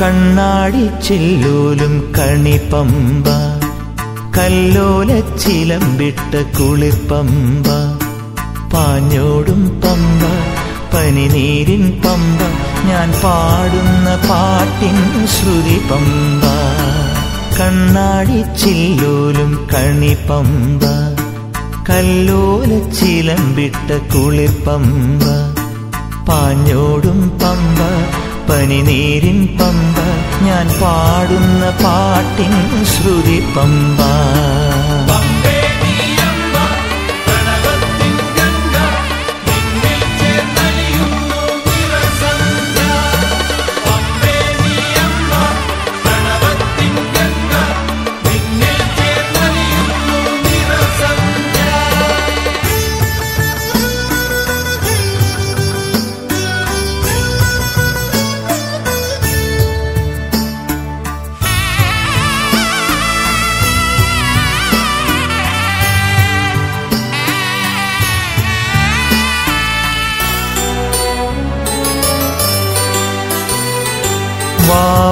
കണ്ണാടി ചില്ലൂലും കണിപ്പമ്പ കല്ലോല ചിലമ്പിട്ട കുളിപ്പമ്പ പാഞ്ഞോടും പമ്പ പനിനീരിൻ പമ്പ ഞാൻ പാടുന്ന പാട്ടിൻ ശ്രുതി പമ്പ. കണ്ണാടി ചില്ലൂലും കണിപ്പമ്പ കല്ലോല ചിലമ്പിട്ട കുളിപ്പമ്പ പാഞ്ഞോടും പനിനീരിൻ പമ്പ ഞാൻ പാടുന്ന പാട്ടിൻ ശ്രുതി പമ്പ.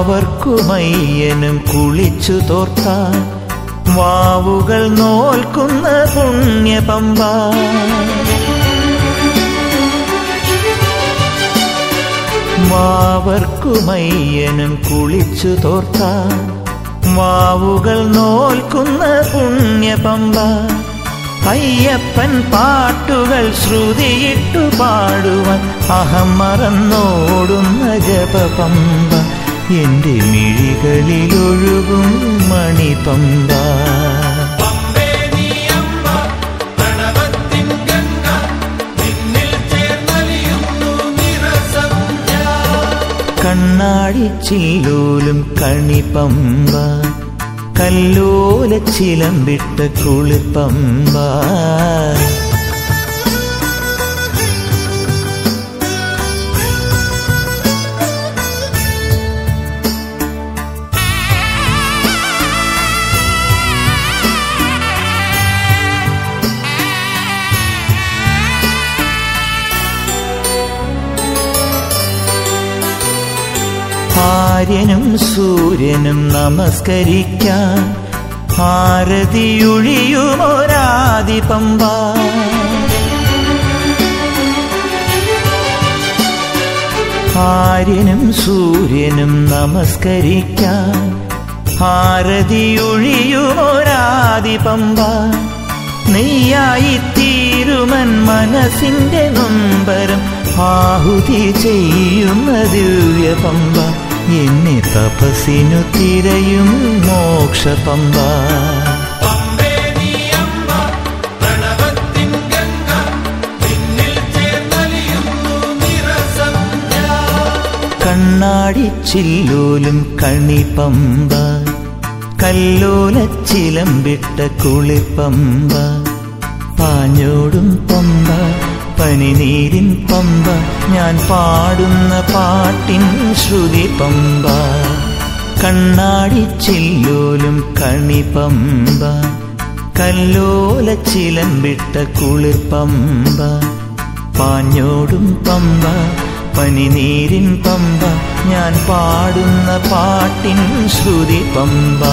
വാവർക്കുമയ്യനും കുളിച്ചു തോർത്താൻ വാവുകൾ നോൽക്കുന്ന പുണ്യപമ്പ. വാവർക്കുമയ്യനും കുളിച്ചു തോർത്താൻ വാവുകൾ നോൽക്കുന്ന പുണ്യപമ്പ. അയ്യപ്പൻ പാട്ടുകൾ ശ്രുതിയിട്ടു പാടുവാൻ അഹം മറന്നോടുന്ന ജപപമ്പ. എന്റെ മിഴികളിലൊഴുകും മണിപമ്പ കണ്ണാടി ചില്ലോലും കണിപ്പമ്പ കല്ലോല ചിലമ്പിട്ട കുളിപ്പമ്പ ആര്യനും സൂര്യനും നമസ്കരിക്കാൻ ആരതിയൊഴിയുമൊരാദി പമ്പ ആര്യനും സൂര്യനും നമസ്കരിക്കാൻ ആരതിയൊഴിയുമൊരാദി നെയ്യായിത്തീരുമൻ നെയ്യായി തീരുമൻ മനസ്സിന്റെ നൊമ്പരം ആഹുതി ചെയ്യുന്ന ദിവ്യ പമ്പ എന്നെ തപസ്സിനു തിരയും മോക്ഷ പമ്പ കണ്ണാടി ചില്ലൂലും കണിപ്പമ്പ കല്ലോല ചിലമ്പിട്ട കുളിപ്പമ്പ പാഞ്ഞോടും പമ്പ. പനിനീരിൻ പമ്പ ഞാൻ പാടുന്ന പാട്ടിൻ ശ്രുതി പമ്പ. കണ്ണാടി ചില്ലോലും കണി പമ്പ. കല്ലോല ചിലമ്പിട്ട കുളിർപ്പമ്പ പാഞ്ഞോടും പമ്പ പനിനീരിൻ പമ്പ. ഞാൻ പാടുന്ന പാട്ടിൻ ശ്രുതി പമ്പ.